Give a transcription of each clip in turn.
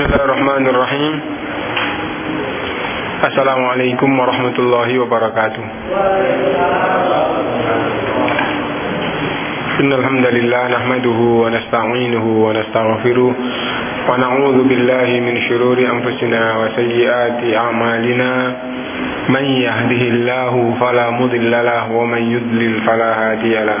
بسم الله الرحمن الرحيم السلام عليكم ورحمة الله وبركاته إن الحمد لله نحمده ونستعينه ونستغفره ونعوذ بالله من شرور أنفسنا وسيئات أعمالنا من يهده الله فلا مضل له ومن يضلل فلا هادي له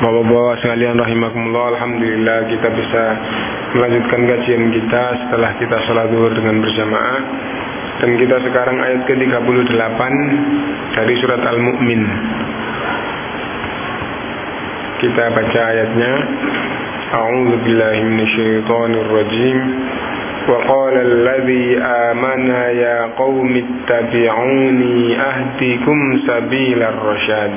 Bapak-bapak sekalian rahimakumullah Alhamdulillah kita bisa melanjutkan kajian kita setelah kita sholat duhur dengan berjamaah dan kita sekarang ayat ke-38 dari surat Al-Mu'min kita baca ayatnya A'udzu billahi minasyaitonir rajim وقال الذي آمن يا قوم اتبعوني أهدكم سبيل الرشاد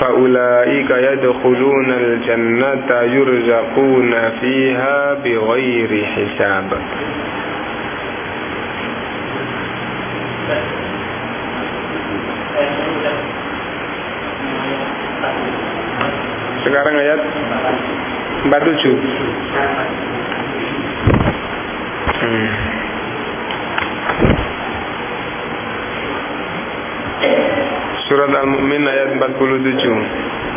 فأولئك يدخلون الجنة يرزقون فيها بغير حساب. Sekarang ayat 47 hmm. Surat Al-Mu'min ayat 47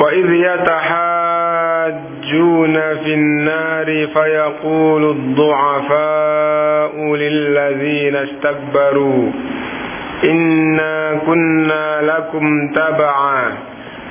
وإذ يتحاجون في النار فيقول الضعفاء للذين استكبروا إنا كنا لكم تبعا.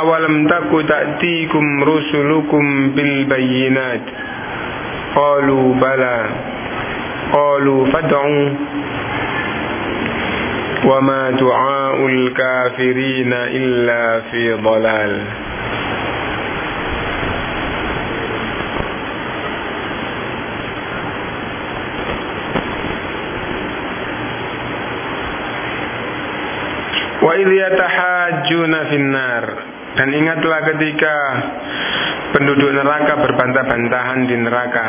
أولم تك تأتيكم رسلكم بالبينات؟ قالوا بلى. قالوا فادعوا. وما دعاء الكافرين إلا في ضلال. Wa idh yatahajjuna finnar dan ingatlah ketika penduduk neraka berbantah-bantahan di neraka.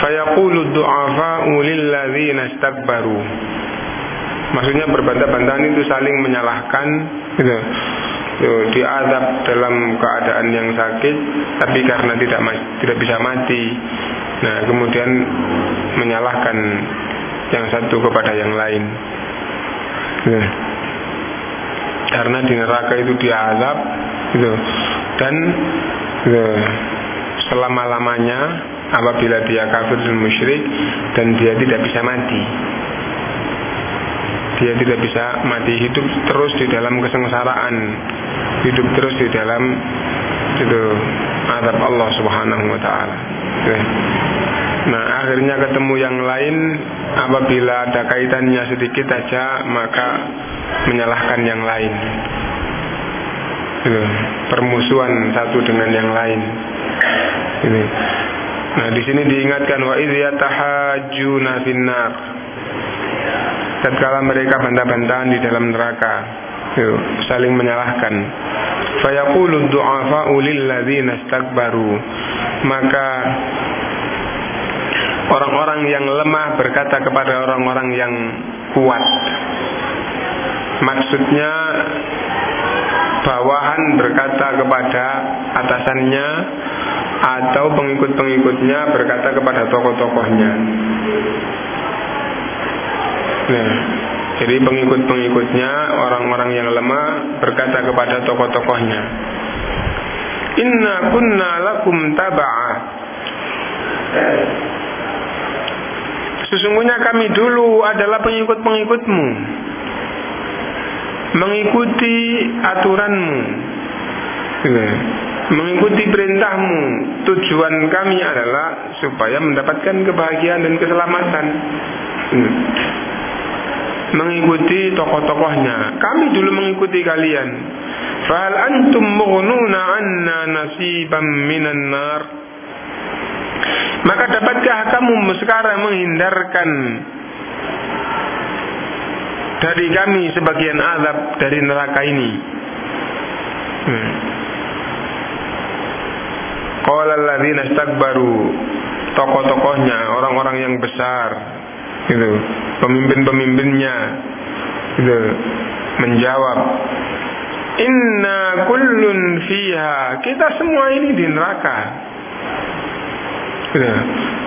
Fayaqulu du'afa'u lilladzina istakbaru. Maksudnya berbantah-bantahan itu saling menyalahkan gitu. diadab dalam keadaan yang sakit tapi karena tidak tidak bisa mati. Nah, kemudian menyalahkan yang satu kepada yang lain. Gitu. Karena di neraka itu diadab gitu. Dan gitu, selama-lamanya apabila dia kafir dan musyrik dan dia tidak bisa mati dia tidak bisa mati hidup terus di dalam kesengsaraan hidup terus di dalam itu adab Allah Subhanahu wa taala. Nah, akhirnya ketemu yang lain apabila ada kaitannya sedikit saja maka menyalahkan yang lain. Permusuhan satu dengan yang lain. Ini. Nah, di sini diingatkan wa idh yatahajjuna finnar tatkala mereka bantah-bantahan di dalam neraka saling menyalahkan fayaqulu du'afa'u lilladzina istakbaru maka orang-orang yang lemah berkata kepada orang-orang yang kuat maksudnya bawahan berkata kepada atasannya atau pengikut-pengikutnya berkata kepada tokoh-tokohnya Nah, jadi pengikut-pengikutnya orang-orang yang lemah berkata kepada tokoh-tokohnya, Inna kunna lakum taba'a. Sesungguhnya kami dulu adalah pengikut-pengikutmu. Mengikuti aturanmu. Nah, mengikuti perintahmu. Tujuan kami adalah supaya mendapatkan kebahagiaan dan keselamatan. Nah, mengikuti tokoh-tokohnya. Kami dulu mengikuti kalian. Fahal antum mughnuna anna nasiban minan nar? Maka dapatkah kamu sekarang menghindarkan dari kami sebagian azab dari neraka ini? Hmm. Qala alladzina istakbaru tokoh-tokohnya, orang-orang yang besar gitu pemimpin-pemimpinnya gitu menjawab inna kullun fiha kita semua ini di neraka gitu.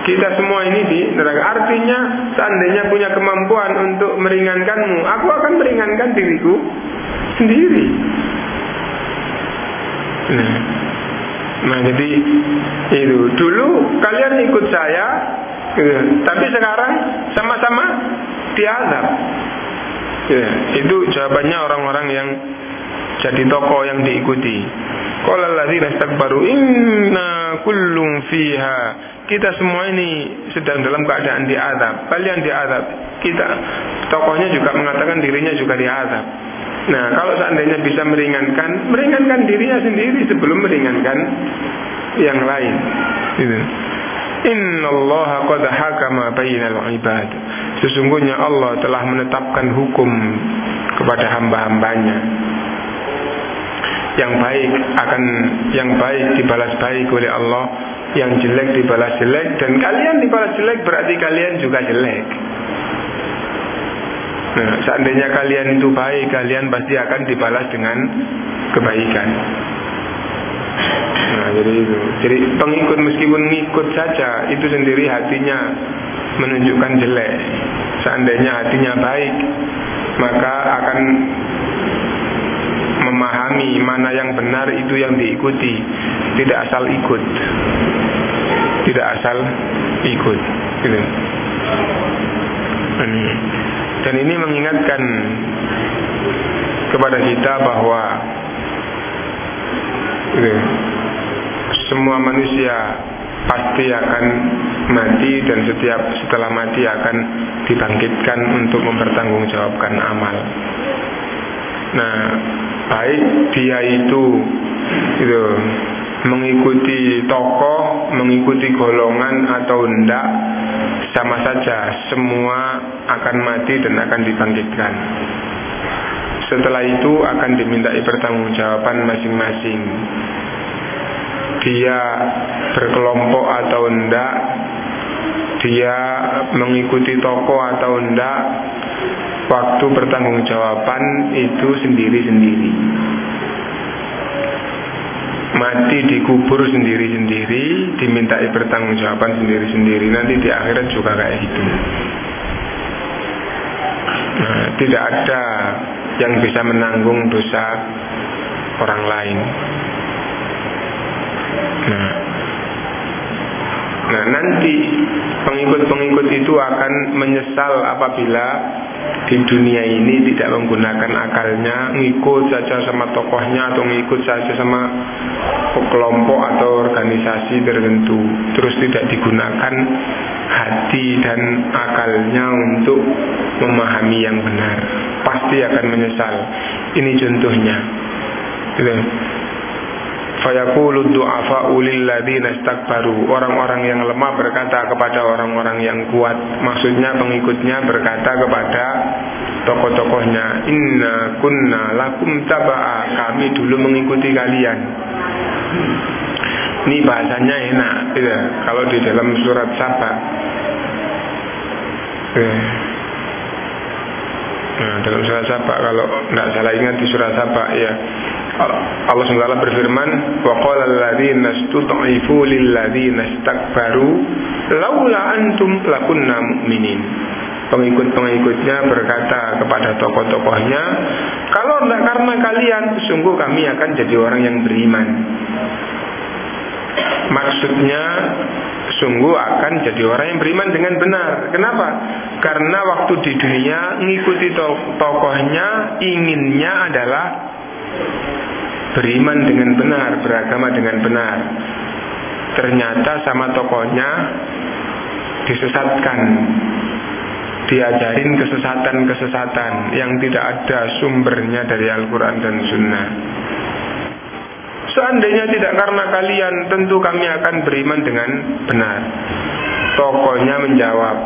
Kita semua ini di neraka artinya seandainya punya kemampuan untuk meringankanmu aku akan meringankan diriku sendiri nah, nah jadi itu dulu kalian ikut saya Ya, tapi sekarang sama-sama diazab. Ya, itu jawabannya orang-orang yang jadi tokoh yang diikuti. Qala alladzina istakbaru inna kullum fiha. Kita semua ini sedang dalam keadaan diazab. Kalian diazab. Kita tokohnya juga mengatakan dirinya juga diazab. Nah, kalau seandainya bisa meringankan, meringankan dirinya sendiri sebelum meringankan yang lain. Gitu. Inna Allah qad hakama bainal ibad. Sesungguhnya Allah telah menetapkan hukum kepada hamba-hambanya. Yang baik akan yang baik dibalas baik oleh Allah, yang jelek dibalas jelek dan kalian dibalas jelek berarti kalian juga jelek. Nah, seandainya kalian itu baik, kalian pasti akan dibalas dengan kebaikan. Nah, jadi itu. Jadi pengikut meskipun ngikut saja itu sendiri hatinya menunjukkan jelek. Seandainya hatinya baik, maka akan memahami mana yang benar itu yang diikuti, tidak asal ikut. Tidak asal ikut. Gitu. Dan ini mengingatkan kepada kita bahwa gitu, semua manusia pasti akan mati dan setiap setelah mati akan dibangkitkan untuk mempertanggungjawabkan amal. Nah, baik dia itu itu mengikuti tokoh, mengikuti golongan atau tidak sama saja semua akan mati dan akan dibangkitkan. Setelah itu akan dimintai pertanggungjawaban masing-masing dia berkelompok atau enggak dia mengikuti toko atau enggak waktu pertanggungjawaban itu sendiri-sendiri. Mati dikubur sendiri-sendiri, dimintai pertanggungjawaban sendiri-sendiri. Nanti di akhirat juga kayak gitu. Nah, tidak ada yang bisa menanggung dosa orang lain. Nah, nanti pengikut-pengikut itu akan menyesal apabila di dunia ini tidak menggunakan akalnya, ngikut saja sama tokohnya atau ngikut saja sama kelompok atau organisasi tertentu, terus tidak digunakan hati dan akalnya untuk memahami yang benar, pasti akan menyesal. Ini contohnya. Fayaqulu du'afa'u lilladzina istakbaru. Orang-orang yang lemah berkata kepada orang-orang yang kuat. Maksudnya pengikutnya berkata kepada tokoh-tokohnya, "Inna kunna lakum taba'a." Kami dulu mengikuti kalian. Ini bahasanya enak, ya. Kalau di dalam surat Saba. Eh. Nah, dalam surat Saba kalau tidak salah ingat di surat Saba ya Allah SWT berfirman wa qala alladziina istud'ifu lil ladziina istakbaru laula antum mu'minin pengikut-pengikutnya berkata kepada tokoh-tokohnya kalau tidak karena kalian sungguh kami akan jadi orang yang beriman maksudnya sungguh akan jadi orang yang beriman dengan benar. Kenapa? Karena waktu di dunia mengikuti tokohnya inginnya adalah beriman dengan benar, beragama dengan benar. Ternyata sama tokohnya disesatkan, diajarin kesesatan-kesesatan yang tidak ada sumbernya dari Al-Quran dan Sunnah. Seandainya tidak karena kalian, tentu kami akan beriman dengan benar. Tokohnya menjawab,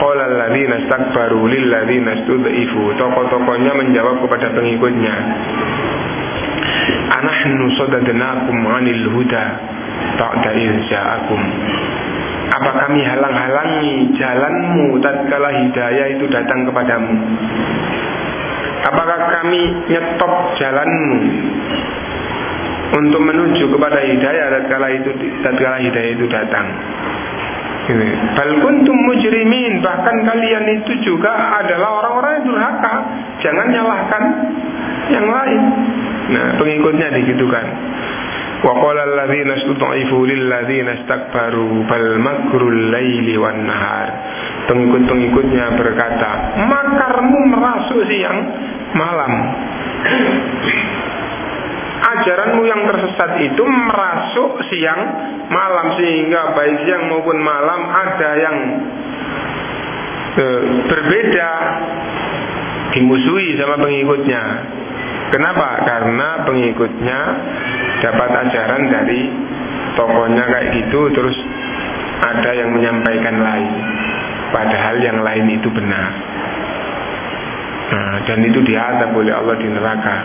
Qala alladzina istakbaru lil ladzina istud'ifu. Tokoh-tokohnya menjawab kepada pengikutnya, Anahnu sadadnakum 'anil huda ba'da ja'akum. Apa kami halang-halangi jalanmu tatkala hidayah itu datang kepadamu? Apakah kami nyetop jalanmu untuk menuju kepada hidayah tatkala itu tatkala hidayah itu datang. Bal kuntum mujrimin bahkan kalian itu juga adalah orang-orang yang durhaka. Jangan nyalahkan yang lain. Nah, pengikutnya digitukan. Wa qala alladziina istud'ifu lil ladziina istakbaru bal makrul laili wan nahar. Pengikut-pengikutnya berkata, "Makarmu merasuk siang malam." ajaranmu yang tersesat itu merasuk siang malam sehingga baik siang maupun malam ada yang e, berbeda dimusuhi sama pengikutnya. Kenapa? Karena pengikutnya dapat ajaran dari tokohnya kayak gitu terus ada yang menyampaikan lain padahal yang lain itu benar. Nah, dan itu diadab oleh Allah di neraka.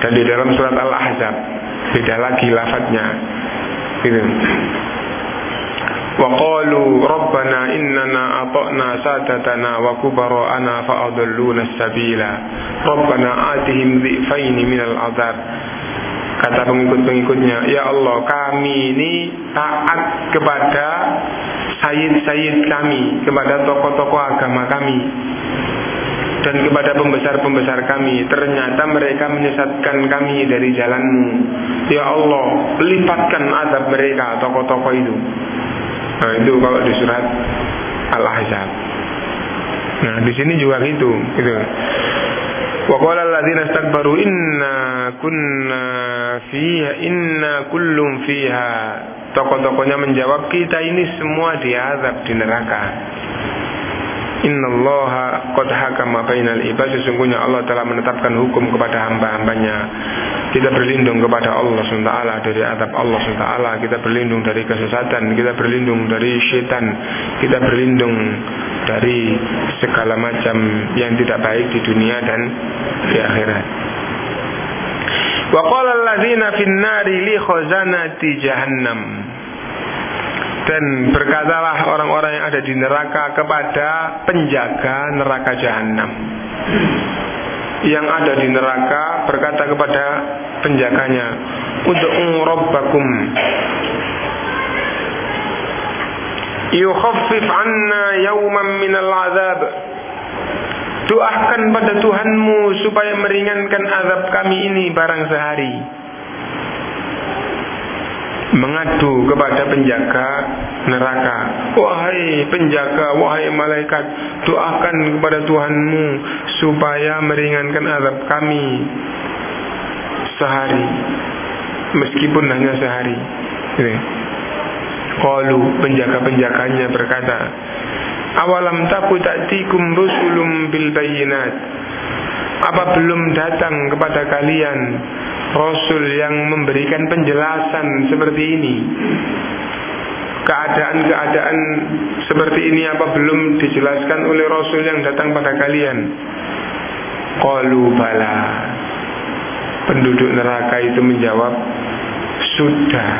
Dan di dalam surat Al-Ahzab beda lagi lafadznya. Gitu. Rabbana innana ata'na sadatana wa kubara'ana fa'adalluna sabila. Rabbana atihim dhi'faini minal azab. Kata pengikut-pengikutnya, Ya Allah kami ini taat kepada sayyid-sayyid kami, kepada tokoh-tokoh agama kami dan kepada pembesar-pembesar kami ternyata mereka menyesatkan kami dari jalanmu ya Allah lipatkan azab mereka tokoh-tokoh itu nah itu kalau di surat Al-Ahzab. Nah di sini juga gitu gitu. Qala alladziina istakbaru inna kunna fiha inna kullum fiha. Tokoh-tokohnya menjawab kita ini semua diazab di neraka. Innallaha qad hakama bainal ibad sesungguhnya Allah telah menetapkan hukum kepada hamba-hambanya. Kita berlindung kepada Allah SWT dari adab Allah SWT. Kita berlindung dari kesesatan, kita berlindung dari syaitan, kita berlindung dari segala macam yang tidak baik di dunia dan di akhirat. Wa qala alladzina fin li khazanati jahannam Dan berkatalah orang-orang yang ada di neraka kepada penjaga neraka jahanam. Yang ada di neraka berkata kepada penjaganya, untuk rabbakum yukhaffif anna yawman minal azab." Doakan pada Tuhanmu supaya meringankan azab kami ini barang sehari mengadu kepada penjaga neraka. Wahai penjaga, wahai malaikat, doakan kepada Tuhanmu supaya meringankan azab kami sehari, meskipun hanya sehari. Kalau penjaga-penjaganya berkata, Awalam taku ta'tikum rusulum bil bayinat. Apa belum datang kepada kalian Rasul yang memberikan penjelasan seperti ini. Keadaan-keadaan seperti ini apa belum dijelaskan oleh Rasul yang datang pada kalian? Qalu bala. Penduduk neraka itu menjawab Sudah.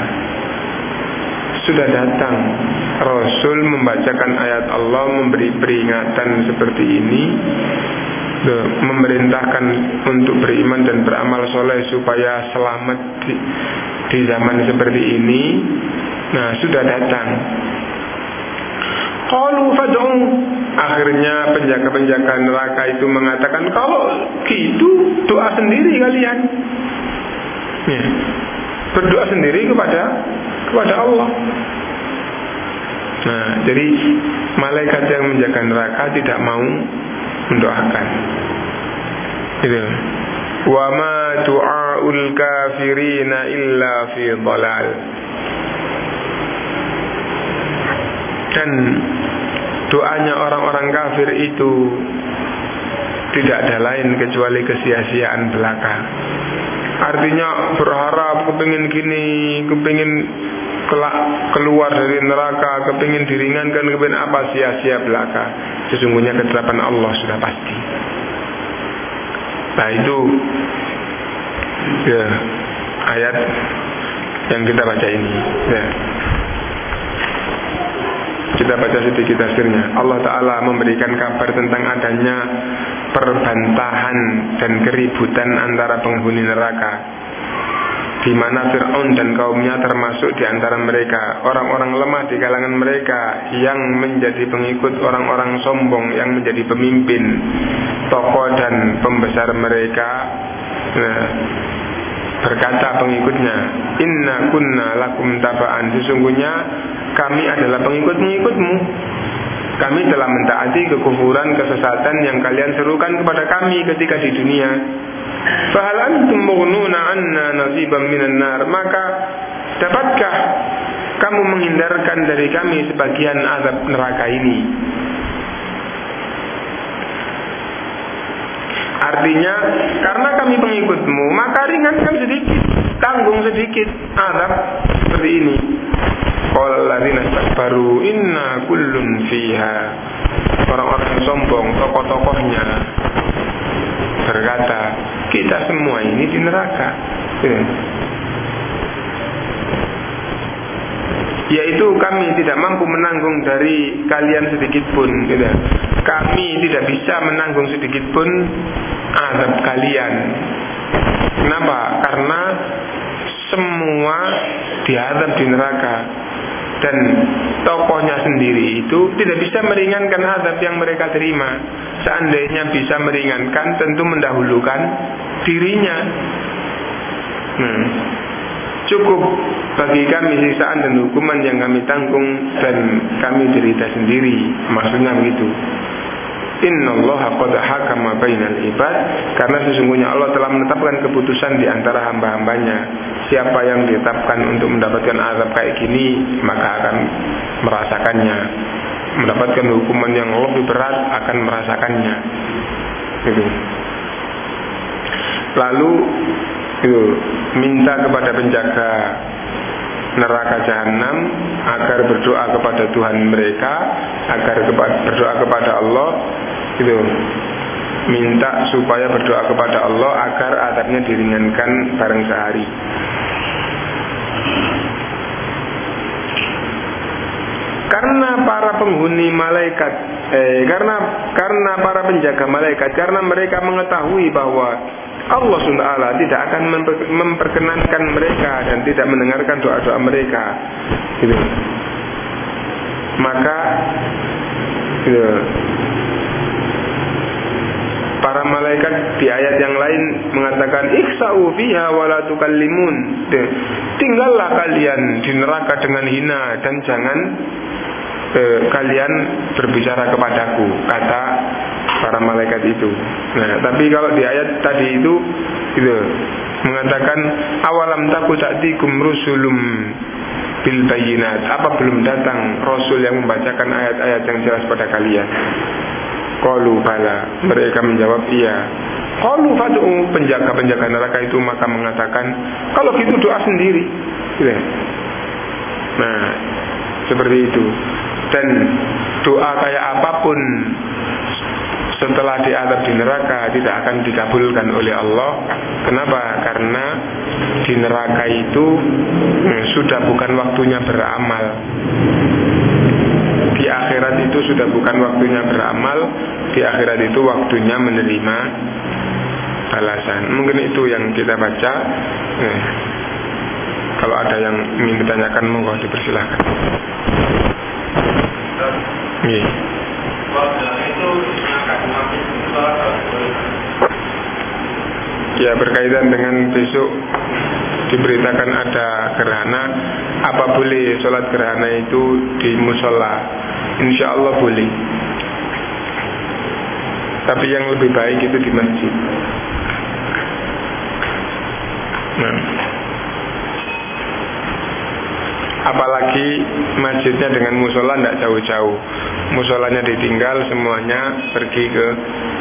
Sudah datang. Rasul membacakan ayat Allah Memberi peringatan seperti ini memerintahkan untuk beriman dan beramal soleh supaya selamat di, di zaman seperti ini. Nah, sudah datang. Qalu fad'u Akhirnya penjaga-penjaga neraka itu mengatakan Kalau gitu doa sendiri kalian ya. Berdoa sendiri kepada kepada Allah Nah jadi malaikat yang menjaga neraka tidak mau mendoakan. Itu. Wa ma du'aul kafirina illa fi dhalal. Dan doanya orang-orang kafir itu tidak ada lain kecuali kesia-siaan belaka. Artinya berharap kepingin gini, kepingin kelak keluar dari neraka, kepingin diringankan, kepingin apa sia-sia belaka. Sesungguhnya ketetapan Allah sudah pasti. Nah itu ya ayat yang kita baca ini. Ya. Kita baca sedikit tafsirnya. Allah Ta'ala memberikan kabar tentang adanya perbantahan dan keributan antara penghuni neraka di mana Fir'aun dan kaumnya termasuk di antara mereka. Orang-orang lemah di kalangan mereka yang menjadi pengikut orang-orang sombong yang menjadi pemimpin tokoh dan pembesar mereka nah, berkata pengikutnya inna kunna lakum tabaan. Sesungguhnya kami adalah pengikut-pengikutmu. Kami telah mentaati kekufuran kesesatan yang kalian serukan kepada kami ketika di dunia Fahal antum mughnuna anna nasiban minan nar? Maka dapatkah kamu menghindarkan dari kami sebagian azab neraka ini? Artinya karena kami pengikutmu maka ringankan sedikit Tanggung sedikit azab seperti ini. Qalladzina baru inna kullun fiha. Orang-orang sombong, tokoh-tokohnya berkata, kita semua ini di neraka. Ya. Yaitu kami tidak mampu menanggung dari kalian sedikit pun. Gitu. Kami tidak bisa menanggung sedikit pun azab kalian. Kenapa? Karena semua diadab di neraka dan tokohnya sendiri itu tidak bisa meringankan azab yang mereka terima. Seandainya bisa meringankan, tentu mendahulukan dirinya. Hmm. Cukup bagi kami sisaan dan hukuman yang kami tanggung dan kami derita sendiri. Maksudnya begitu. Inna Allah qad hakama bainal ibad karena sesungguhnya Allah telah menetapkan keputusan di antara hamba-hambanya. Siapa yang ditetapkan untuk mendapatkan azab kayak gini maka akan merasakannya. Mendapatkan hukuman yang lebih berat akan merasakannya. Gitu. Lalu itu minta kepada penjaga neraka jahanam agar berdoa kepada Tuhan mereka agar berdoa kepada Allah itu minta supaya berdoa kepada Allah agar adabnya diringankan bareng sehari. Para penghuni malaikat eh karena karena para penjaga malaikat karena mereka mengetahui bahwa Allah SWT tidak akan memperkenankan mereka dan tidak mendengarkan doa-doa mereka. Gitu. maka gitu, para malaikat di ayat yang lain mengatakan ikhsa'u fiha wala tukallimun. Tinggallah kalian di neraka dengan hina dan jangan eh, kalian berbicara kepadaku kata para malaikat itu nah tapi kalau di ayat tadi itu itu mengatakan awalam taku ta'tikum rusulum bil bayinat apa belum datang rasul yang membacakan ayat-ayat yang jelas pada kalian Qalu bala. Mereka menjawab iya. Qalu fad'u penjaga-penjaga neraka itu maka mengatakan kalau gitu doa sendiri. Gitu. Nah, seperti itu. Dan doa kayak apa pun setelah diadab di neraka tidak akan dikabulkan oleh Allah. Kenapa? Karena di neraka itu hmm, sudah bukan waktunya beramal di akhirat itu sudah bukan waktunya beramal di akhirat itu waktunya menerima balasan mungkin itu yang kita baca eh, kalau ada yang ingin ditanyakan monggo dipersilahkan yeah. Ya berkaitan dengan besok diberitakan ada gerhana. Apa boleh sholat gerhana itu di musola? Insya Allah boleh. Tapi yang lebih baik itu di masjid. Nah. Apalagi masjidnya dengan musola tidak jauh-jauh. Musolanya ditinggal semuanya pergi ke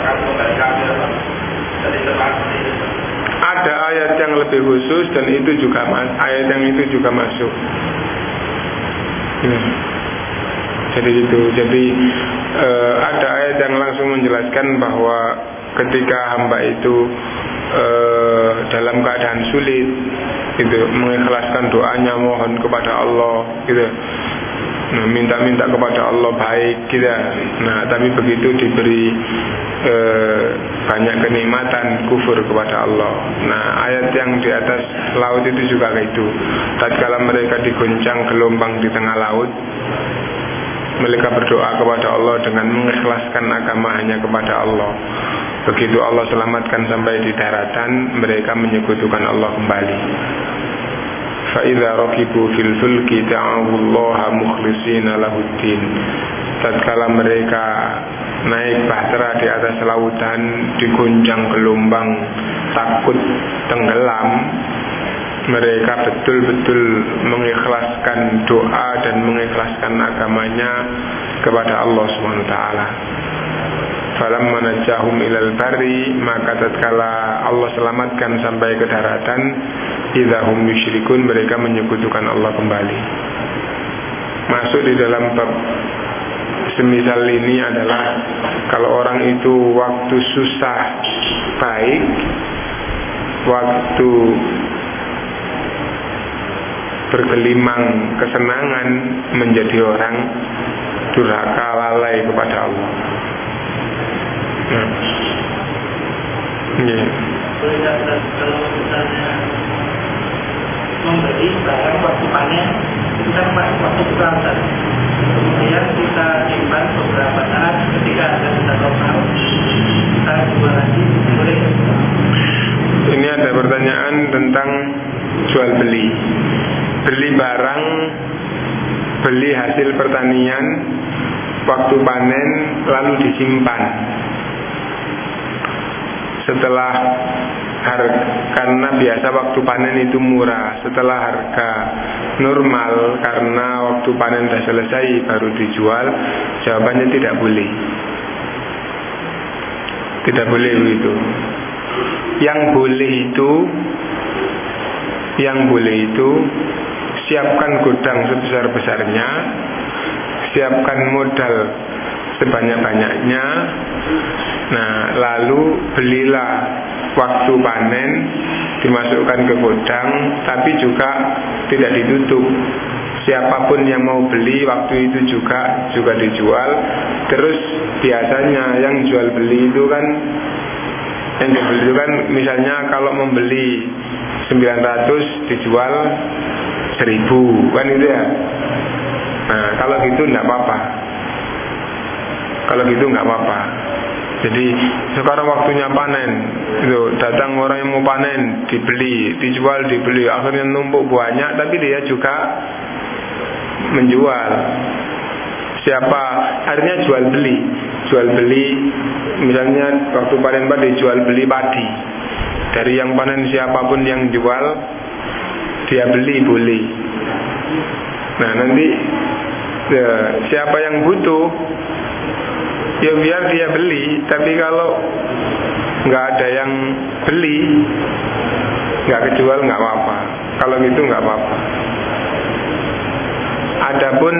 emas kembali kafir dari tempat ada ayat yang lebih khusus dan itu juga ayat yang itu juga masuk. Ya. Jadi itu, jadi e, ada ayat yang langsung menjelaskan bahwa ketika hamba itu e, dalam keadaan sulit, itu mengikhlaskan doanya mohon kepada Allah, gitu nah, minta-minta kepada Allah baik kita nah tapi begitu diberi eh, banyak kenikmatan kufur kepada Allah. Nah ayat yang di atas laut itu juga itu tatkala mereka diguncang gelombang di tengah laut mereka berdoa kepada Allah dengan mengikhlaskan agama hanya kepada Allah. Begitu Allah selamatkan sampai di daratan mereka menyekutukan Allah kembali فإذا ركبوا في الفلك دعوا الله مخلصين له الدين tatkala mereka naik bahtera di atas lautan diguncang gelombang takut tenggelam mereka betul-betul mengikhlaskan doa dan mengikhlaskan agamanya kepada Allah Subhanahu wa taala. Falamma najahum ilal bari maka tatkala Allah selamatkan sampai ke daratan idahum yusyrikun mereka menyekutukan Allah kembali masuk di dalam semisal ini adalah kalau orang itu waktu susah baik waktu bergelimang kesenangan menjadi orang durhaka lalai kepada Allah. Nah. Yeah membeli barang waktu panen itu kan waktu berangkat kemudian kita simpan beberapa saat ketika ada sudah tahun kita jual lagi boleh? Ini ada pertanyaan tentang jual beli. Beli barang beli hasil pertanian waktu panen lalu disimpan. Setelah har karena biasa waktu panen itu murah. Setelah harga normal karena waktu panen sudah selesai baru dijual jawabannya tidak boleh. Tidak boleh begitu. Yang boleh itu yang boleh itu siapkan gudang sebesar-besarnya siapkan modal sebanyak-banyaknya nah lalu belilah waktu panen dimasukkan ke gudang tapi juga tidak ditutup. Siapa pun yang mau beli waktu itu juga juga dijual. Terus biasanya yang jual beli itu kan yang jual itu kan misalnya kalau membeli 900 dijual 1000 kan itu ya? Nah kalau gitu nggak apa-apa. Kalau gitu nggak apa-apa jadi sekarang waktunya panen. Itu datang orang yang mau panen dibeli dijual dibeli. Akhirnya numpuk banyak tapi dia juga menjual. Siapa? Akhirnya jual beli. Jual beli misalnya waktu panen padi jual beli padi. Dari yang panen siapa pun yang jual dia beli boleh nah nanti ya, siapa yang butuh ya biar dia beli tapi kalau nggak ada yang beli nggak kejual nggak apa-apa kalau gitu nggak apa-apa Adapun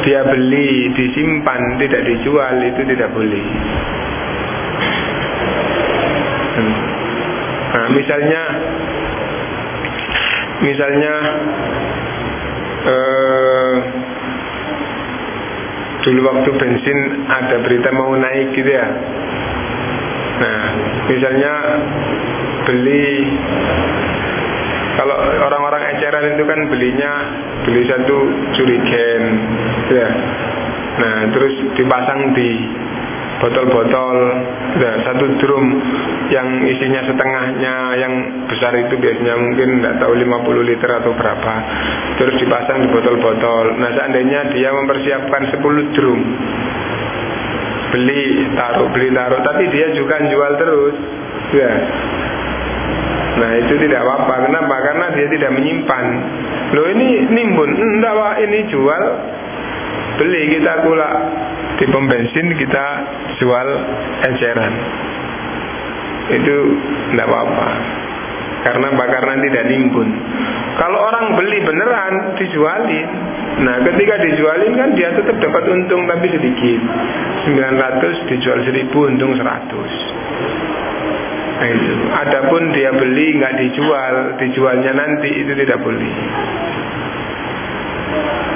dia beli disimpan tidak dijual itu tidak boleh. Hmm. Nah, misalnya misalnya eh, dulu waktu bensin ada berita mau naik gitu ya. Nah, misalnya beli kalau orang-orang eceran itu kan belinya beli satu curigen, ya. Nah, terus dipasang di botol-botol, ya, satu drum yang isinya setengahnya, yang besar itu biasanya mungkin tidak tahu 50 liter atau berapa. Terus dipasang di botol-botol. Nah, seandainya dia mempersiapkan 10 drum, beli taruh beli taruh, tapi dia juga jual terus, ya. Nah itu tidak apa-apa. Kenapa? Karena dia tidak menyimpan. Loh ini nimbun. Enggak pak. Ini jual. Beli kita pula Di pom bensin kita jual eceran Itu tidak apa-apa Karena apa? Karena tidak nimbun Kalau orang beli beneran Dijualin Nah ketika dijualin kan dia tetap dapat untung tapi sedikit 900 dijual 1000 untung 100 Nah, itu. Adapun dia beli nggak dijual, dijualnya nanti itu tidak boleh.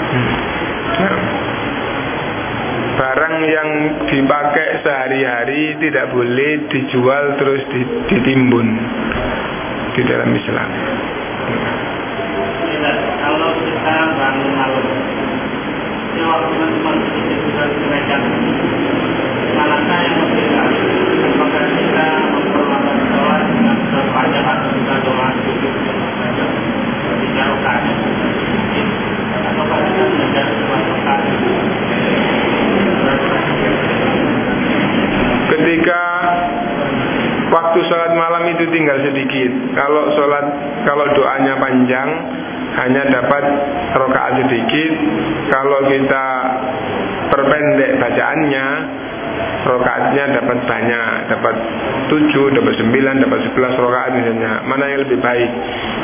Hmm. Nah. Barang yang dipakai sehari-hari tidak boleh dijual terus ditimbun di dalam Islam. Kalau kita bangun malam, teman-teman kita yang tinggal sedikit kalau sholat kalau doanya panjang hanya dapat rokaat sedikit kalau kita perpendek bacaannya rokaatnya dapat banyak, dapat tujuh, dapat sembilan, dapat sebelas rokaat misalnya. Mana yang lebih baik?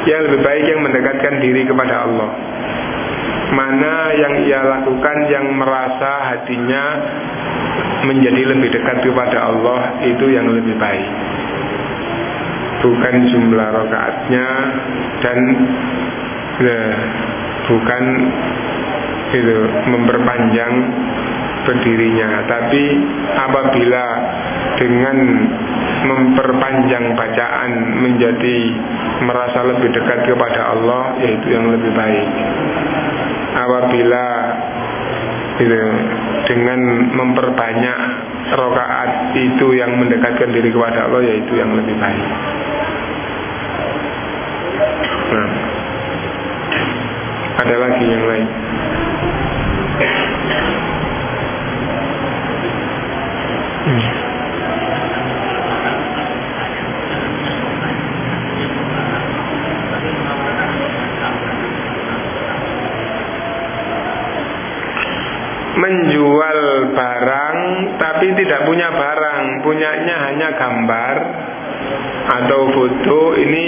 Yang lebih baik yang mendekatkan diri kepada Allah. Mana yang ia lakukan yang merasa hatinya menjadi lebih dekat kepada Allah itu yang lebih baik. Bukan jumlah rokaatnya dan ya, bukan itu memperpanjang berdirinya. Tapi apabila dengan memperpanjang bacaan menjadi merasa lebih dekat kepada Allah yaitu yang lebih baik. Apabila itu dengan memperbanyak rokaat itu yang mendekatkan diri kepada Allah yaitu yang lebih baik. Nah, ada lagi yang lain. Hmm. Menjual barang tapi tidak punya barang, punyanya hanya gambar atau foto ini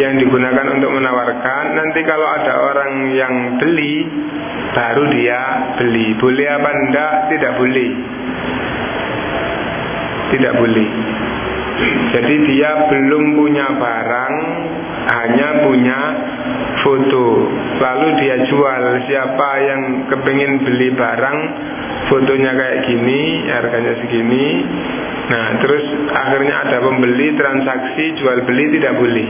yang digunakan untuk menawarkan. Nanti kalau ada orang yang beli, baru dia beli. Boleh apa enggak? Tidak boleh. Tidak boleh. Jadi dia belum punya barang, hanya punya foto. Lalu dia jual. Siapa yang kepingin beli barang, fotonya kayak gini, harganya segini. Nah, terus akhirnya ada pembeli transaksi jual beli tidak boleh.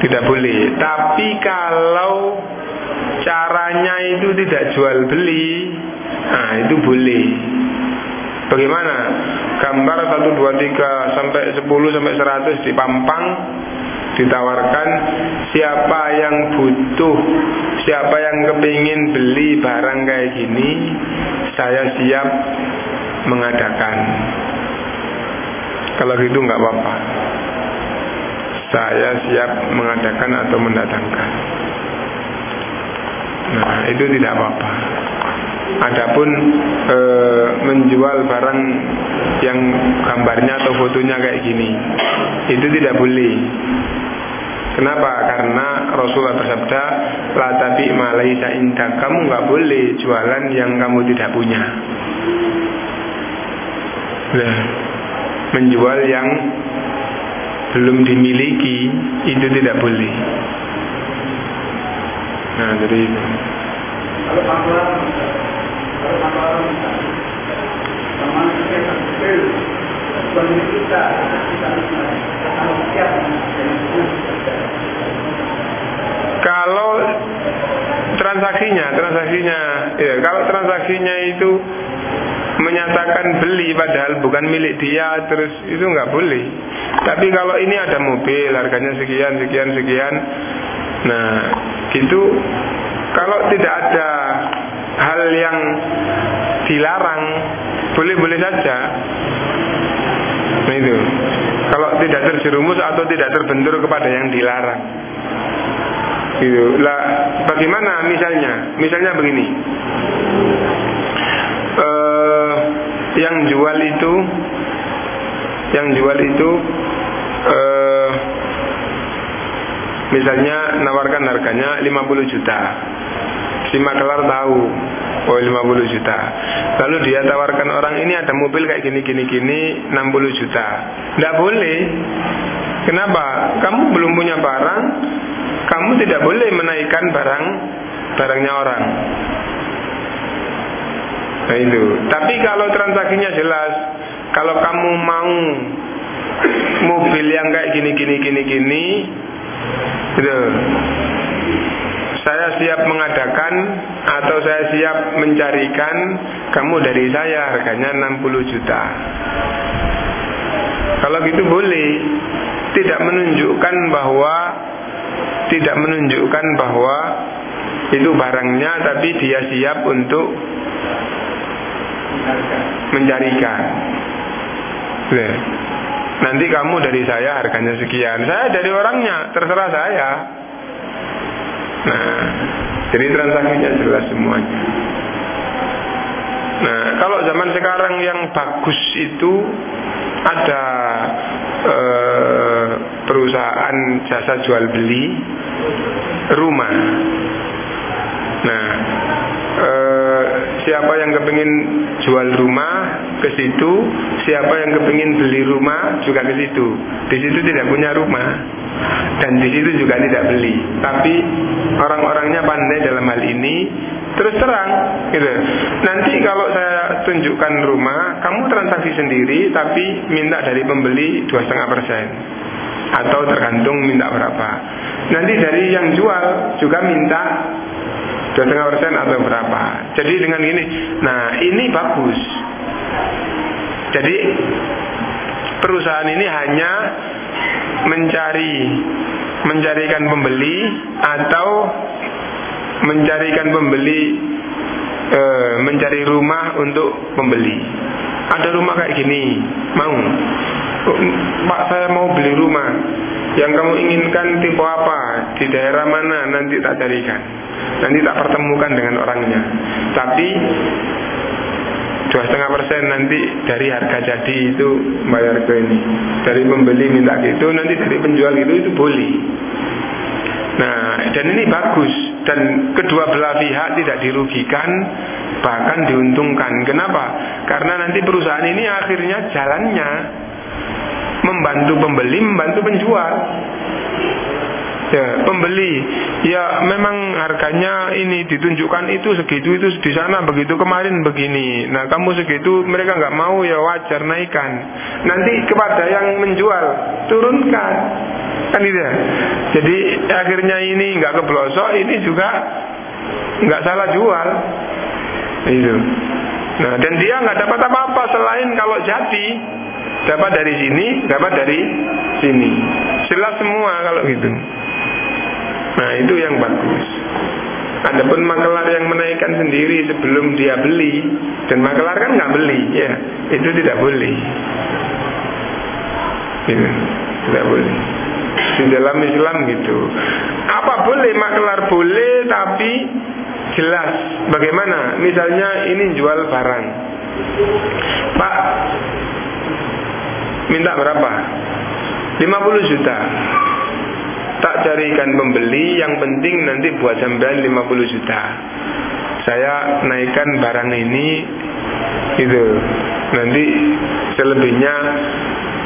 Tidak boleh. Tapi kalau caranya itu tidak jual beli, nah itu boleh. Bagaimana? Gambar 1, 2, 3 sampai 10 sampai 100 dipampang ditawarkan siapa yang butuh siapa yang kepingin beli barang kayak gini saya siap mengadakan. Kalau gitu nggak apa-apa. Saya siap mengadakan atau mendatangkan. Nah itu tidak apa-apa Adapun e, menjual barang yang gambarnya atau fotonya kayak gini, itu tidak boleh. Kenapa? Karena Rasulullah bersabda, La tabi malaisa indah. Kamu nggak boleh jualan yang kamu tidak punya. Nah, menjual yang belum dimiliki itu tidak boleh. Nah, jadi itu. Kalau transaksinya, transaksinya, ya, kalau transaksinya itu menyatakan beli padahal bukan milik dia, terus itu nggak boleh. Tapi kalau ini ada mobil, harganya sekian, sekian, sekian, nah itu kalau tidak ada hal yang dilarang. Boleh-boleh saja. Nah itu. Kalau tidak terjerumus atau tidak terbentur kepada yang dilarang. Itu. Lah bagaimana misalnya? Misalnya begini. Uh, yang jual itu yang jual itu uh, misalnya nawarkan harganya 50 juta. Si makelar tahu oh 50 juta. Lalu dia tawarkan orang ini ada mobil kayak gini gini gini 60 juta. Tidak boleh. Kenapa? Kamu belum punya barang kamu tidak boleh menaikkan barang barangnya orang. Nah itu. Tapi kalau transaksinya jelas kalau kamu mau mobil yang kayak gini gini gini gini gitu saya siap mengadakan atau saya siap mencarikan kamu dari saya harganya 60 juta. Kalau gitu boleh. Tidak menunjukkan bahwa tidak menunjukkan bahwa itu barangnya tapi dia siap untuk mencarikan. Nanti kamu dari saya harganya sekian. Saya dari orangnya, terserah saya. Nah, jadi transaksinya jelas semuanya. Nah, kalau zaman sekarang yang bagus itu ada eh, perusahaan jasa jual beli rumah. Nah, eh, siapa yang kepingin jual rumah ke situ, siapa yang kepingin beli rumah juga ke situ. Di situ tidak punya rumah dan di situ juga tidak beli. Tapi orang-orangnya pandai dalam hal ini. Terus terang, gitu. Nanti kalau saya tunjukkan rumah, kamu transaksi sendiri, tapi minta dari pembeli dua setengah persen atau tergantung minta berapa. Nanti dari yang jual juga minta dua setengah persen atau berapa. Jadi dengan ini, nah ini bagus. Jadi perusahaan ini hanya mencari mencarikan pembeli atau mencarikan pembeli e, mencari rumah untuk pembeli. Ada rumah kayak gini, mau? Oh, Pak saya mau beli rumah. Yang kamu inginkan tipe apa? Di daerah mana? Nanti tak carikan. Nanti tak pertemukan dengan orangnya. Tapi dua setengah persen nanti dari harga jadi itu bayar ke ini. Dari pembeli minta gitu, nanti dari penjual gitu itu boleh. Nah, dan ini bagus dan kedua belah pihak tidak dirugikan bahkan diuntungkan. Kenapa? Karena nanti perusahaan ini akhirnya jalannya membantu pembeli, membantu penjual. Ya, pembeli ya memang harganya ini ditunjukkan itu segitu itu di sana begitu kemarin begini. Nah kamu segitu mereka nggak mau ya wajar naikkan. Nanti kepada yang menjual turunkan kan gitu ya. Jadi akhirnya ini nggak keblosok ini juga nggak salah jual itu. Nah dan dia nggak dapat apa-apa selain kalau jadi dapat dari sini, dapat dari sini. Jelas semua kalau gitu. Nah itu yang bagus. Adapun makelar yang menaikkan sendiri sebelum dia beli dan makelar kan nggak beli, ya itu tidak boleh. Itu tidak boleh. Di dalam Islam gitu. Apa boleh makelar boleh tapi jelas bagaimana misalnya ini jual barang Pak minta berapa 50 juta tak carikan pembeli yang penting nanti buat sampean 50 juta. Saya naikkan barang ini itu. Nanti selebihnya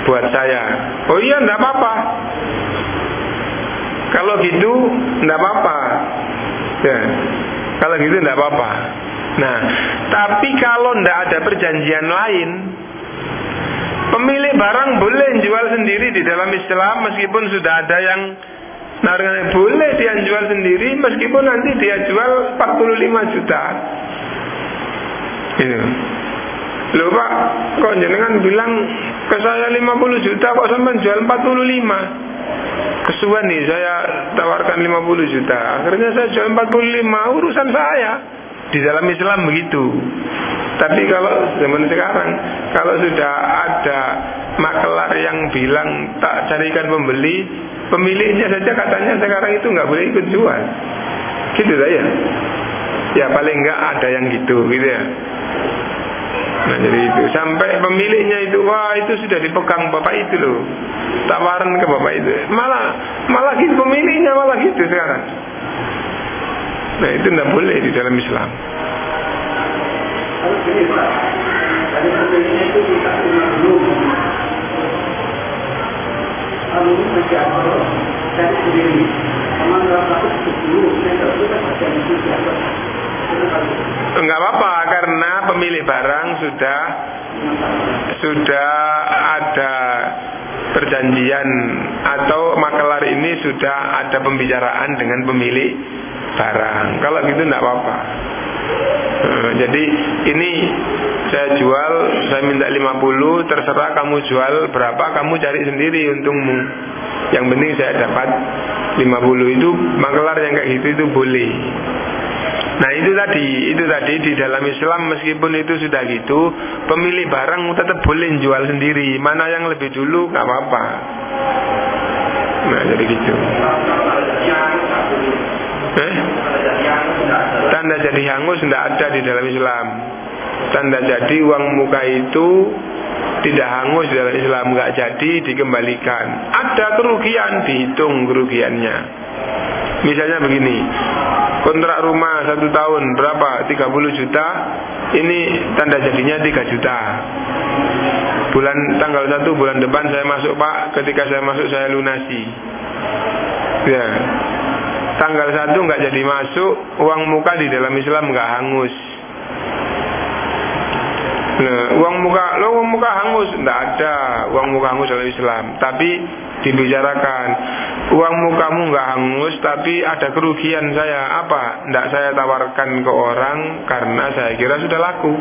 buat saya. Oh iya enggak apa-apa. Kalau gitu enggak apa-apa. Ya. Kalau gitu enggak apa-apa. Nah tapi kalau enggak ada perjanjian lain Pemilik barang boleh jual sendiri di dalam Islam meskipun sudah ada yang narangan boleh dia jual sendiri meskipun nanti dia jual 45 juta. Itu. Loh Pak, kok jenengan bilang ke saya 50 juta kok sampai jual 45? Kesuwan nih saya tawarkan 50 juta. Akhirnya saya jual 45 urusan saya. Di dalam Islam begitu. Tapi kalau zaman sekarang, kalau sudah ada makelar yang bilang tak carikan pembeli, pemiliknya saja katanya sekarang itu nggak boleh ikut jual. Gitu saja. Ya paling nggak ada yang gitu, gitu ya. Nah jadi itu sampai pemiliknya itu wah itu sudah dipegang bapak itu loh tawaran ke bapak itu malah malah gitu pemiliknya malah gitu sekarang. Nah itu tidak boleh di dalam Islam. Kalau pemiliknya itu rumah masih ada saya sendiri. Teman satu sepuluh. Enggak apa-apa karena pemilik barang sudah sudah ada perjanjian atau makelar ini sudah ada pembicaraan dengan pemilik barang. Kalau gitu enggak apa-apa. Eh, jadi ini saya jual, saya minta 50, terserah kamu jual berapa, kamu cari sendiri untungmu. Yang penting saya dapat 50 itu makelar yang kayak gitu itu boleh. Nah itu tadi, itu tadi di dalam Islam meskipun itu sudah gitu, pemilik barang tetap boleh jual sendiri. Mana yang lebih dulu nggak apa-apa. Nah jadi gitu. Eh? Tanda jadi hangus tidak ada di dalam Islam. Tanda jadi uang muka itu tidak hangus dalam Islam nggak jadi dikembalikan. Ada kerugian dihitung kerugiannya. Misalnya begini, kontrak rumah satu tahun berapa? 30 juta. Ini tanda jadinya 3 juta. Bulan tanggal 1 bulan depan saya masuk Pak, ketika saya masuk saya lunasi. Ya, tanggal satu nggak jadi masuk, uang muka di dalam Islam nggak hangus. Nah, uang muka, lo uang muka hangus, nggak ada uang muka hangus dalam Islam. Tapi dibicarakan, uang mukamu nggak hangus, tapi ada kerugian saya apa? Nggak saya tawarkan ke orang karena saya kira sudah laku.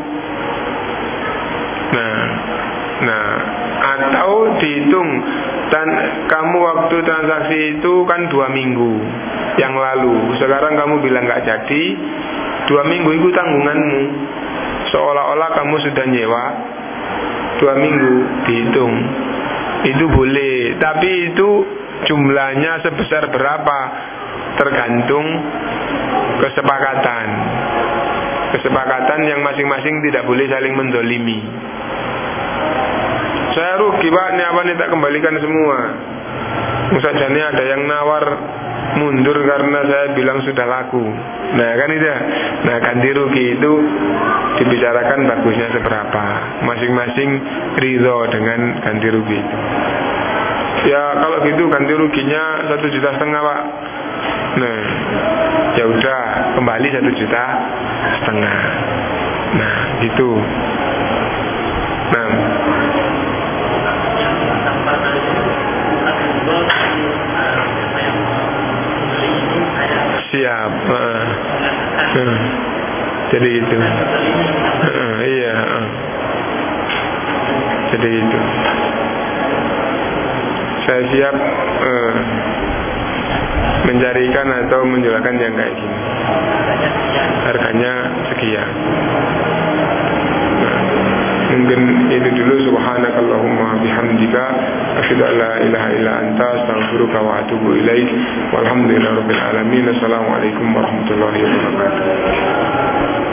Nah, nah, atau dihitung dan kamu waktu transaksi itu kan dua minggu yang lalu. Sekarang kamu bilang nggak jadi, dua minggu itu tanggunganmu. Seolah-olah kamu sudah nyewa dua minggu dihitung. Itu boleh, tapi itu jumlahnya sebesar berapa? Tergantung kesepakatan. Kesepakatan yang masing-masing tidak boleh saling mendolimi. Saya rugi pak. Ini apa nih? Tak kembalikan semua. Musajani ada yang nawar mundur karena saya bilang sudah laku. Nah kan itu. Nah ganti rugi itu dibicarakan bagusnya seberapa. Masing-masing ridho dengan ganti rugi. Ya kalau gitu ganti ruginya satu juta setengah pak. Nah ya udah kembali satu juta setengah. Nah gitu. Nah siap uh, jadi itu. Iya jadi itu. Saya siap uh, mencarikan atau menjualkan yang kayak gini. Harganya sekian. Mungkin itu dulu. Subhanakallahumma bihamdika أشهد أن لا إله إلا أنت أستغفرك وأتوب إليك. والحمد لله رب العالمين. السلام عليكم ورحمة الله وبركاته.